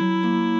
Música